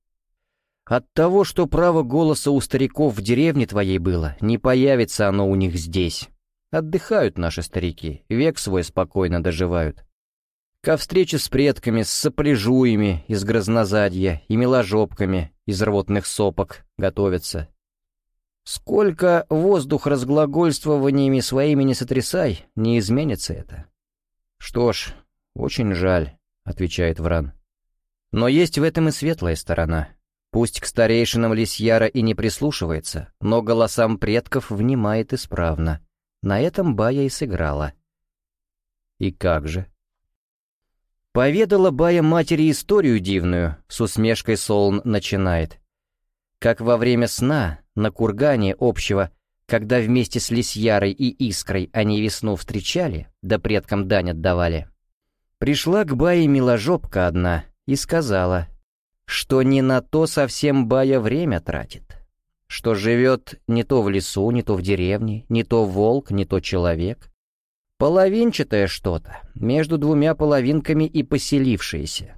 От того, что право голоса у стариков в деревне твоей было, не появится оно у них здесь. Отдыхают наши старики, век свой спокойно доживают. Ко встрече с предками, с сопляжуями из грознозадья и меложопками из рвотных сопок готовятся. Сколько воздух разглагольствованиями своими не сотрясай, не изменится это. Что ж, очень жаль, — отвечает Вран. Но есть в этом и светлая сторона. Пусть к старейшинам Лисьяра и не прислушивается, но голосам предков внимает исправно. На этом Бая и сыграла. И как же? Поведала Бая матери историю дивную, с усмешкой Солн начинает. Как во время сна, на кургане общего, когда вместе с Лисьярой и Искрой они весну встречали, да предкам дань отдавали. Пришла к Бае миложопка одна и сказала, что не на то совсем Бая время тратит, что живет не то в лесу, не то в деревне, не то волк, не то человек. Половинчатое что-то, между двумя половинками и поселившееся.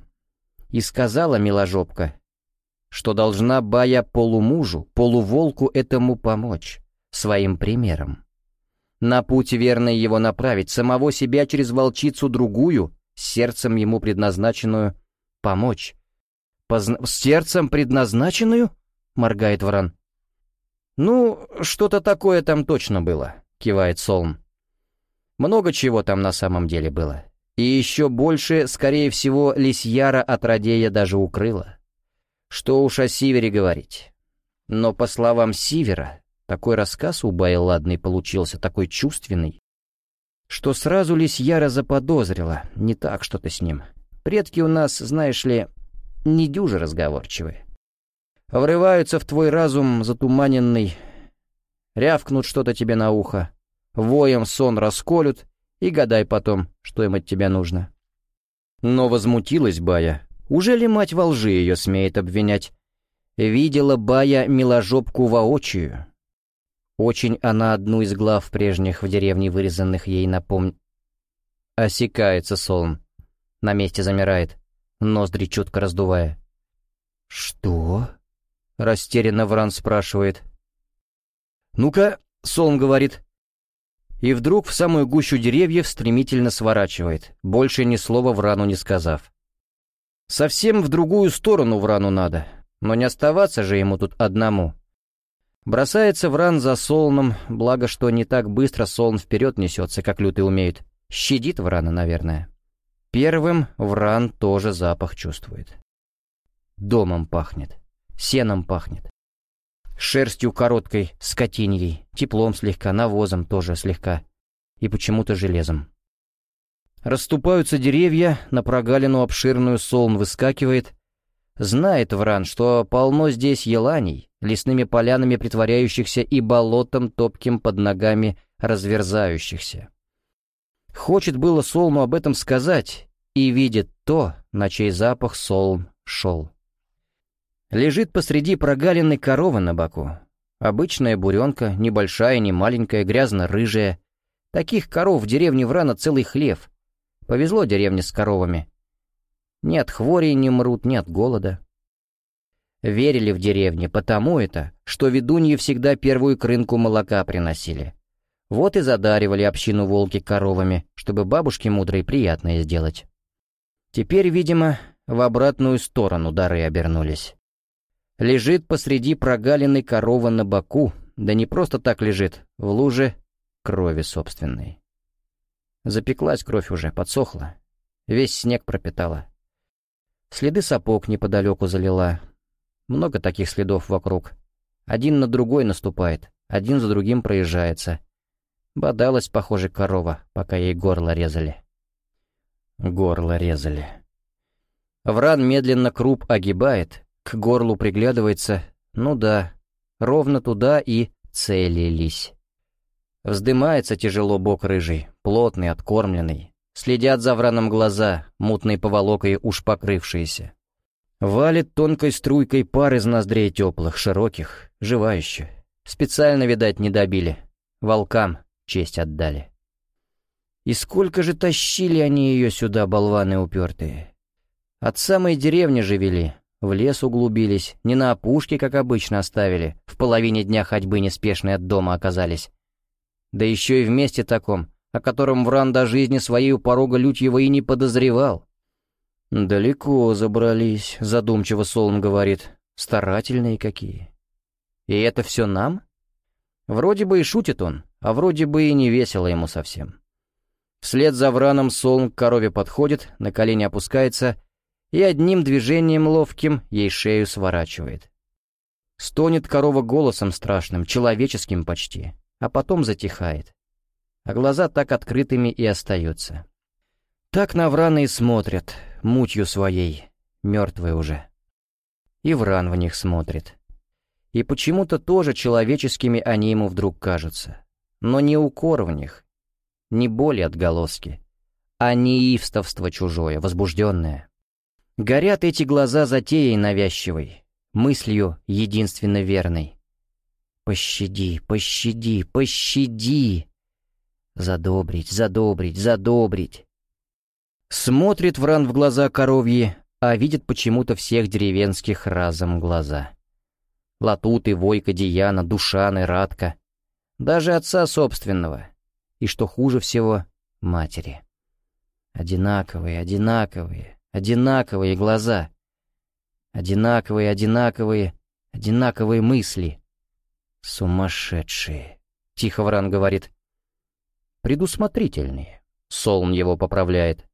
И сказала миложопка, что должна Бая полумужу, полуволку этому помочь, своим примером. На путь верный его направить, самого себя через волчицу другую, сердцем ему предназначенную, помочь, Позна... сердцем предназначенную?» — моргает Вран. «Ну, что-то такое там точно было», — кивает Солм. «Много чего там на самом деле было. И еще больше, скорее всего, Лисьяра от Радея даже укрыла. Что уж о Сивере говорить. Но, по словам Сивера, такой рассказ у Байладный получился такой чувственный, что сразу Лисьяра заподозрила, не так что-то с ним. Предки у нас, знаешь ли, недюже разговорчивые. Врываются в твой разум затуманенный, рявкнут что-то тебе на ухо, воем сон расколют, и гадай потом, что им от тебя нужно. Но возмутилась Бая. Уже ли мать во лжи ее смеет обвинять? Видела Бая миложопку воочию. Очень она одну из глав прежних в деревне вырезанных ей напомнит. Осекается Солм. На месте замирает, ноздри чутко раздувая. «Что?» — растерянно Вран спрашивает. «Ну-ка», — Солм говорит. И вдруг в самую гущу деревьев стремительно сворачивает, больше ни слова Врану не сказав. Совсем в другую сторону Врану надо, но не оставаться же ему тут одному. Бросается Вран за Солном, благо что не так быстро Солн вперед несется, как лютый умеет. Щадит Врана, наверное. Первым Вран тоже запах чувствует. Домом пахнет, сеном пахнет. Шерстью короткой, скотиньей, теплом слегка, навозом тоже слегка. И почему-то железом. Расступаются деревья, на прогалину обширную солн выскакивает. Знает Вран, что полно здесь еланей, лесными полянами притворяющихся и болотом топким под ногами разверзающихся. Хочет было Солну об этом сказать, и видит то, на чей запах Солм шел. Лежит посреди прогалины корова на боку. Обычная буренка, небольшая, не маленькая, грязно-рыжая. Таких коров в деревне Врана целый хлев — Повезло деревне с коровами. Ни от хвори не мрут, ни от голода. Верили в деревне, потому это, что ведуньи всегда первую к рынку молока приносили. Вот и задаривали общину волки коровами, чтобы бабушке мудрой приятное сделать. Теперь, видимо, в обратную сторону дары обернулись. Лежит посреди прогалины корова на боку, да не просто так лежит, в луже крови собственной. Запеклась кровь уже, подсохла. Весь снег пропитала. Следы сапог неподалеку залила. Много таких следов вокруг. Один на другой наступает, один за другим проезжается. Бодалась, похоже, корова, пока ей горло резали. Горло резали. Вран медленно круп огибает, к горлу приглядывается. Ну да, ровно туда и целились. Вздымается тяжело бок рыжий, плотный, откормленный. Следят за враном глаза, мутной поволокой уж покрывшиеся. Валит тонкой струйкой пар из ноздрей теплых, широких, живающих. Специально, видать, не добили. Волкам честь отдали. И сколько же тащили они ее сюда, болваны упертые. От самой деревни же вели, в лес углубились, не на опушке, как обычно оставили, в половине дня ходьбы неспешной от дома оказались, да еще и в месте таком, о котором Вран до жизни своей у порога Лютьева и не подозревал. «Далеко забрались», — задумчиво Солон говорит. «Старательные какие». «И это все нам?» Вроде бы и шутит он, а вроде бы и не весело ему совсем. Вслед за Враном Солн к корове подходит, на колени опускается и одним движением ловким ей шею сворачивает. Стонет корова голосом страшным, человеческим почти а потом затихает. А глаза так открытыми и остаются. Так на Врана и смотрят, мутью своей, мертвые уже. И Вран в них смотрит. И почему-то тоже человеческими они ему вдруг кажутся. Но не укор в них, не боли отголоски, а неистовство чужое, возбужденное. Горят эти глаза затеей навязчивой, мыслью единственно верной. Пощади, пощади, пощади. Задобрить, задобрить, задобрить. Смотрит Вран в глаза коровьи, а видит почему-то всех деревенских разом глаза. Латуты, Войка, Дияна, Душаны, Радка. Даже отца собственного. И что хуже всего, матери. Одинаковые, одинаковые, одинаковые глаза. Одинаковые, одинаковые, одинаковые мысли — «Сумасшедшие», — тихо Вран говорит. «Предусмотрительные», — Солн его поправляет.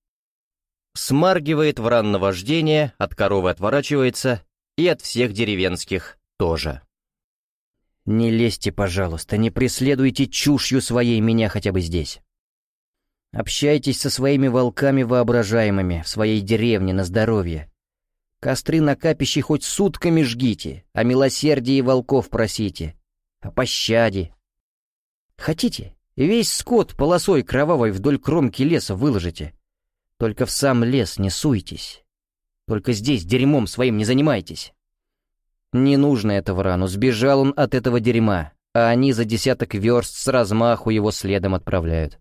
Смаргивает Вран на вождение, от коровы отворачивается, и от всех деревенских тоже. «Не лезьте, пожалуйста, не преследуйте чушью своей меня хотя бы здесь. Общайтесь со своими волками воображаемыми в своей деревне на здоровье. Костры на капище хоть сутками жгите, о милосердии волков просите» о пощаде. Хотите, весь скот полосой кровавой вдоль кромки леса выложите. Только в сам лес не суйтесь. Только здесь дерьмом своим не занимайтесь. Не нужно этого рану, сбежал он от этого дерьма. а они за десяток верст с размаху его следом отправляют.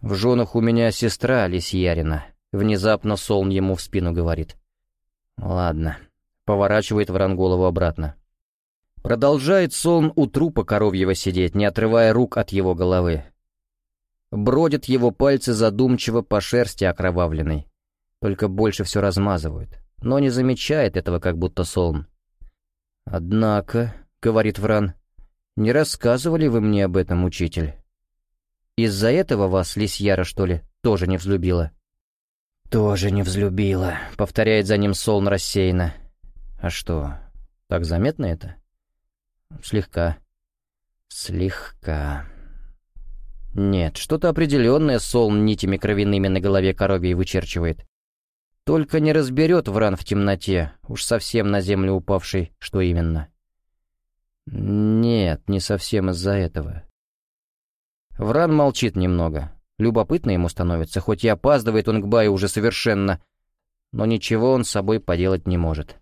В женах у меня сестра Лисьярина. Внезапно Солн ему в спину говорит. Ладно. Поворачивает Вран голову обратно. Продолжает Солн у трупа коровьего сидеть, не отрывая рук от его головы. Бродят его пальцы задумчиво по шерсти окровавленной. Только больше все размазывают. Но не замечает этого, как будто Солн. «Однако», — говорит Вран, — «не рассказывали вы мне об этом, учитель? Из-за этого вас Лисьяра, что ли, тоже не взлюбила?» «Тоже не взлюбила», — повторяет за ним Солн рассеянно. «А что, так заметно это?» «Слегка». «Слегка». Нет, что-то определенное Солн нитями кровяными на голове коровьей вычерчивает. Только не разберет Вран в темноте, уж совсем на землю упавший, что именно. Нет, не совсем из-за этого. Вран молчит немного. Любопытно ему становится, хоть и опаздывает он к Баю уже совершенно, но ничего он с собой поделать не может.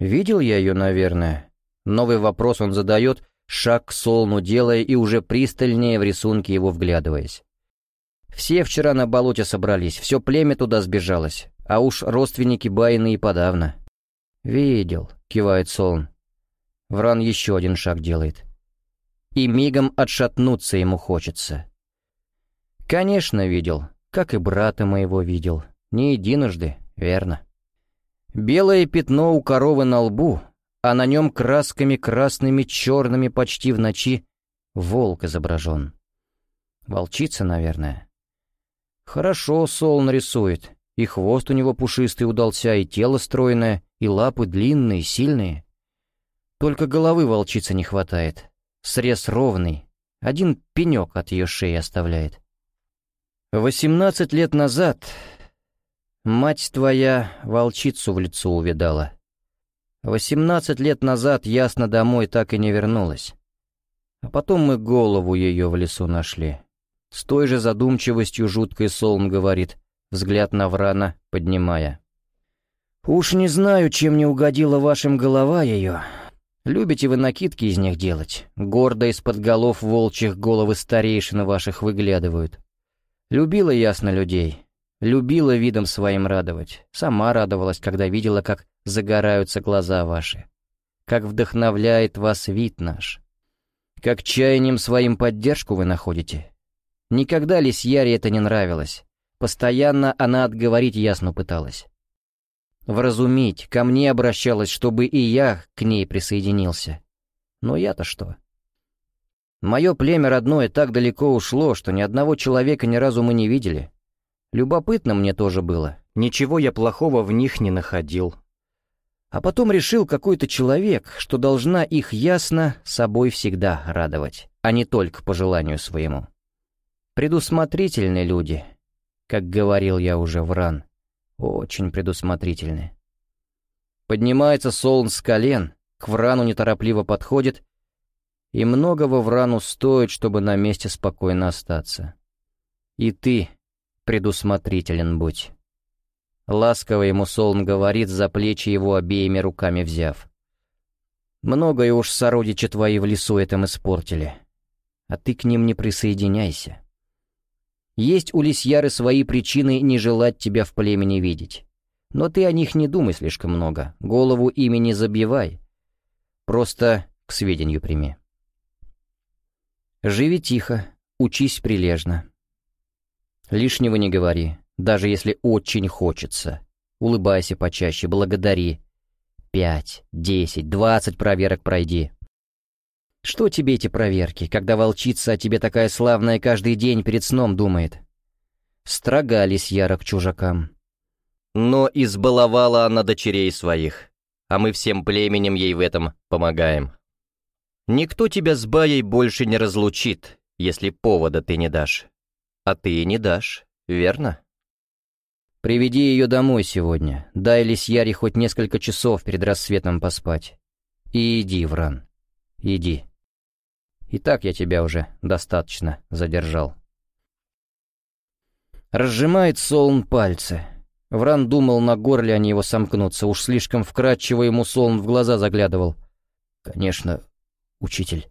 Видел я ее, наверное. Новый вопрос он задает, шаг к Солну делая и уже пристальнее в рисунке его вглядываясь. Все вчера на болоте собрались, все племя туда сбежалось, а уж родственники Байны и подавно. «Видел», — кивает Солн. Вран еще один шаг делает. И мигом отшатнуться ему хочется. Конечно, видел, как и брата моего видел. Не единожды, верно. Белое пятно у коровы на лбу, а на нем красками красными, черными почти в ночи волк изображен. Волчица, наверное. Хорошо Сол нарисует, и хвост у него пушистый удался, и тело стройное, и лапы длинные, сильные. Только головы волчицы не хватает. Срез ровный, один пенек от ее шеи оставляет. Восемнадцать лет назад мать твоя волчицу в лицо увидала. Восемнадцать лет назад ясно домой так и не вернулась. А потом мы голову ее в лесу нашли. С той же задумчивостью жуткой Солн говорит, взгляд на Врана поднимая. «Уж не знаю, чем не угодила вашим голова ее. Любите вы накидки из них делать. Гордо из-под голов волчьих головы старейшин ваших выглядывают. Любила ясно людей. Любила видом своим радовать. Сама радовалась, когда видела, как загораются глаза ваши. Как вдохновляет вас вид наш. Как чаянием своим поддержку вы находите. Никогда Лисьяре это не нравилось. Постоянно она отговорить ясно пыталась. Вразумить, ко мне обращалась, чтобы и я к ней присоединился. Но я-то что? Мое племя родное так далеко ушло, что ни одного человека ни разу мы не видели. Любопытно мне тоже было. Ничего я плохого в них не находил. А потом решил какой-то человек, что должна их ясно собой всегда радовать, а не только по желанию своему. Предусмотрительные люди, как говорил я уже в ран, очень предусмотрительны. Поднимается Солн с колен, к Врану неторопливо подходит и многого Врану стоит, чтобы на месте спокойно остаться. И ты предусмотрителен будь. Ласково ему Солн говорит, за плечи его обеими руками взяв. Многое уж сородичи твои в лесу этом испортили, а ты к ним не присоединяйся. Есть у лисьяры свои причины не желать тебя в племени видеть. Но ты о них не думай слишком много, голову ими не забивай. Просто к сведению прими. Живи тихо, учись прилежно. Лишнего не говори, даже если очень хочется. Улыбайся почаще, благодари. Пять, десять, двадцать проверок пройди. Что тебе эти проверки, когда волчица о тебе такая славная каждый день перед сном думает? Строгались яро к чужакам. Но избаловала она дочерей своих, а мы всем племенем ей в этом помогаем. Никто тебя с Баей больше не разлучит, если повода ты не дашь. А ты и не дашь, верно? Приведи ее домой сегодня, дай Лисьяре хоть несколько часов перед рассветом поспать. И иди, Вран, иди. И так я тебя уже достаточно задержал. Разжимает Солн пальцы. Вран думал, на горле они его сомкнутся, уж слишком вкрадчиво ему Солн в глаза заглядывал. Конечно, учитель.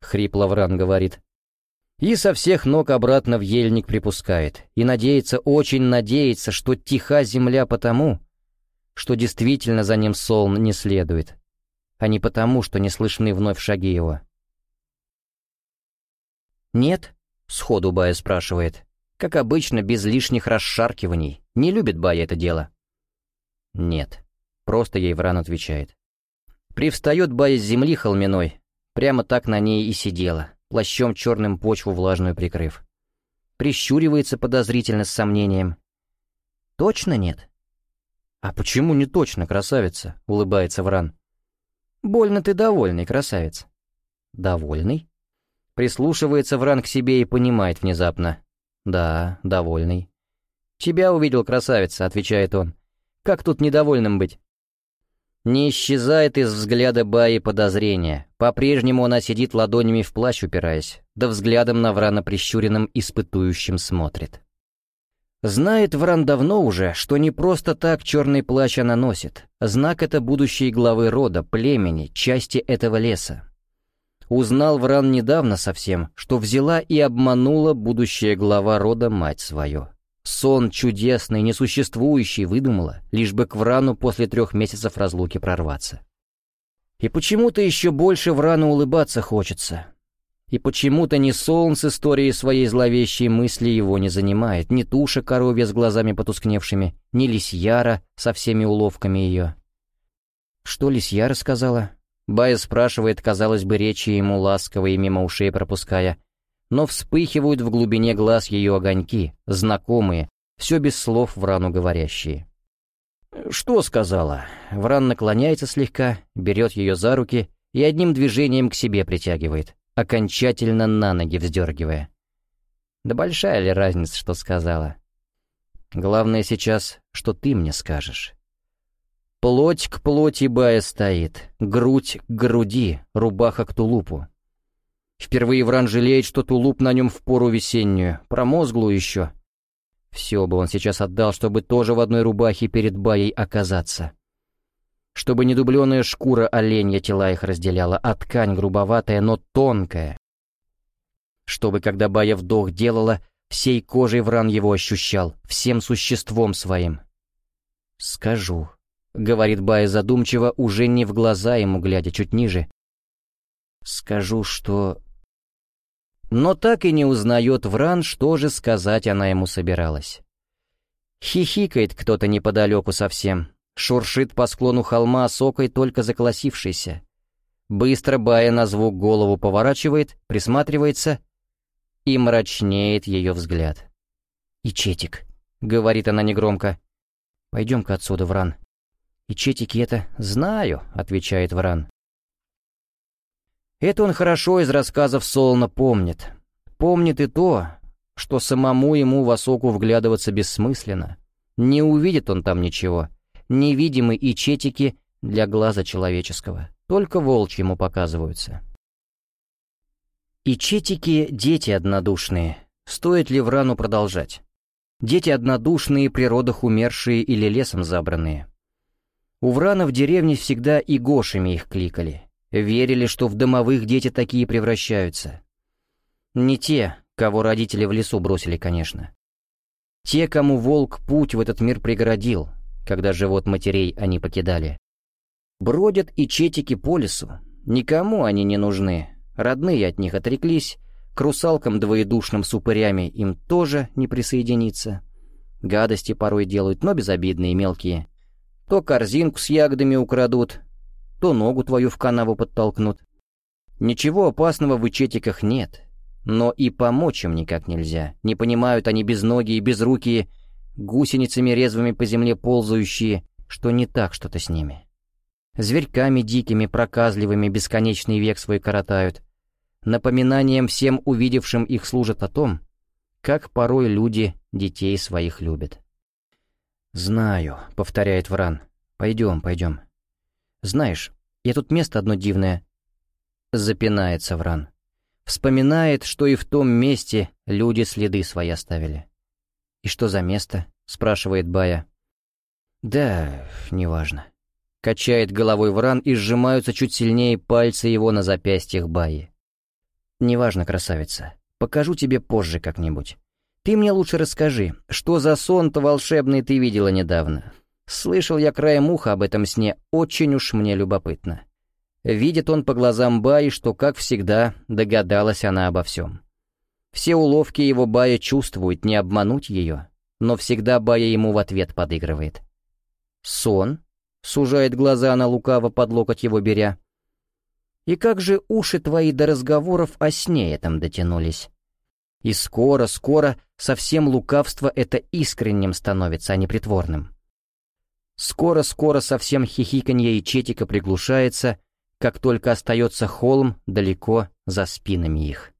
хрипло Вран говорит. И со всех ног обратно в ельник припускает, и надеется, очень надеется, что тиха земля потому, что действительно за ним солн не следует, а не потому, что не слышны вновь шаги его. «Нет?» — сходу Бая спрашивает. Как обычно, без лишних расшаркиваний. Не любит Бая это дело. «Нет», — просто ей Вран отвечает. Привстает Бая с земли холминой, прямо так на ней и сидела, плащом черным почву влажную прикрыв. Прищуривается подозрительно с сомнением. «Точно нет?» «А почему не точно, красавица?» — улыбается Вран. «Больно ты довольный, красавец». «Довольный?» Прислушивается Вран к себе и понимает внезапно. «Да, довольный». «Тебя увидел, красавица», — отвечает он. «Как тут недовольным быть?» Не исчезает из взгляда Баи подозрения. По-прежнему она сидит ладонями в плащ упираясь, да взглядом на Врана прищуренным испытующим смотрит. Знает Вран давно уже, что не просто так черный плащ она носит. Знак это будущей главы рода, племени, части этого леса. Узнал Вран недавно совсем, что взяла и обманула будущая глава рода мать свою. Сон чудесный, несуществующий выдумала, лишь бы к Врану после трех месяцев разлуки прорваться. И почему-то еще больше Врану улыбаться хочется. И почему-то ни Солн с историей своей зловещей мысли его не занимает, ни туша коровья с глазами потускневшими, ни Лисьяра со всеми уловками ее. Что Лисьяра сказала? Бая спрашивает, казалось бы, речи ему ласковые, мимо ушей пропуская, но вспыхивают в глубине глаз ее огоньки, знакомые, все без слов Врану говорящие. «Что сказала?» Вран наклоняется слегка, берет ее за руки и одним движением к себе притягивает, окончательно на ноги вздергивая. Да большая ли разница, что сказала? Главное сейчас, что ты мне скажешь. Плоть к плоти Бая стоит, грудь к груди, рубаха к тулупу. Впервые Вран жалеет, что тулуп на нем в пору весеннюю, промозглую еще. Все бы он сейчас отдал, чтобы тоже в одной рубахе перед Баей оказаться. Чтобы не дубленая шкура оленя тела их разделяла, а ткань грубоватая, но тонкая. Чтобы, когда Бая вдох делала, всей кожей Вран его ощущал, всем существом своим. «Скажу», — говорит Бая задумчиво, уже не в глаза ему глядя, чуть ниже. «Скажу, что но так и не узнает Вран, что же сказать она ему собиралась. Хихикает кто-то неподалеку совсем, шуршит по склону холма сокой только заколосившийся. Быстро Бая на звук голову поворачивает, присматривается, и мрачнеет ее взгляд. «И Четик», — говорит она негромко, — «пойдем-ка отсюда, Вран». «И это знаю», — отвечает Вран. Это он хорошо из рассказов Солна помнит. Помнит и то, что самому ему в осоку вглядываться бессмысленно. Не увидит он там ничего. Невидимы и четики для глаза человеческого. Только волчьи ему показываются. И четики — дети однодушные. Стоит ли в рану продолжать? Дети однодушные, природах умершие или лесом забранные. У Врана в деревне всегда и Гошами их кликали. Верили, что в домовых дети такие превращаются. Не те, кого родители в лесу бросили, конечно. Те, кому волк путь в этот мир преградил, когда живот матерей они покидали. Бродят и четики по лесу. Никому они не нужны. Родные от них отреклись. К русалкам двоедушным с упырями им тоже не присоединиться. Гадости порой делают, но безобидные, мелкие. То корзинку с ягодами украдут, то ногу твою в канаву подтолкнут. Ничего опасного в ичетиках нет, но и помочь им никак нельзя. Не понимают они без ноги и без руки, гусеницами резвыми по земле ползающие, что не так что-то с ними. Зверьками дикими, проказливыми бесконечный век свой коротают. Напоминанием всем увидевшим их служат о том, как порой люди детей своих любят. «Знаю», — повторяет Вран. «Пойдем, пойдем». Знаешь, я тут место одно дивное...» Запинается Вран. Вспоминает, что и в том месте люди следы свои оставили. «И что за место?» — спрашивает Бая. «Да, неважно». Качает головой Вран и сжимаются чуть сильнее пальцы его на запястьях Баи. «Неважно, красавица. Покажу тебе позже как-нибудь. Ты мне лучше расскажи, что за сон-то волшебный ты видела недавно? Слышал я краем уха об этом сне, очень уж мне любопытно». Видит он по глазам Баи, что, как всегда, догадалась она обо всем. Все уловки его Бая чувствует, не обмануть ее, но всегда Бая ему в ответ подыгрывает. «Сон?» — сужает глаза она лукаво под локоть его беря. «И как же уши твои до разговоров о сне этом дотянулись?» И скоро, скоро совсем лукавство это искренним становится, а не притворным. Скоро-скоро совсем хихиканье и четика приглушается, как только остается холм далеко за спинами их.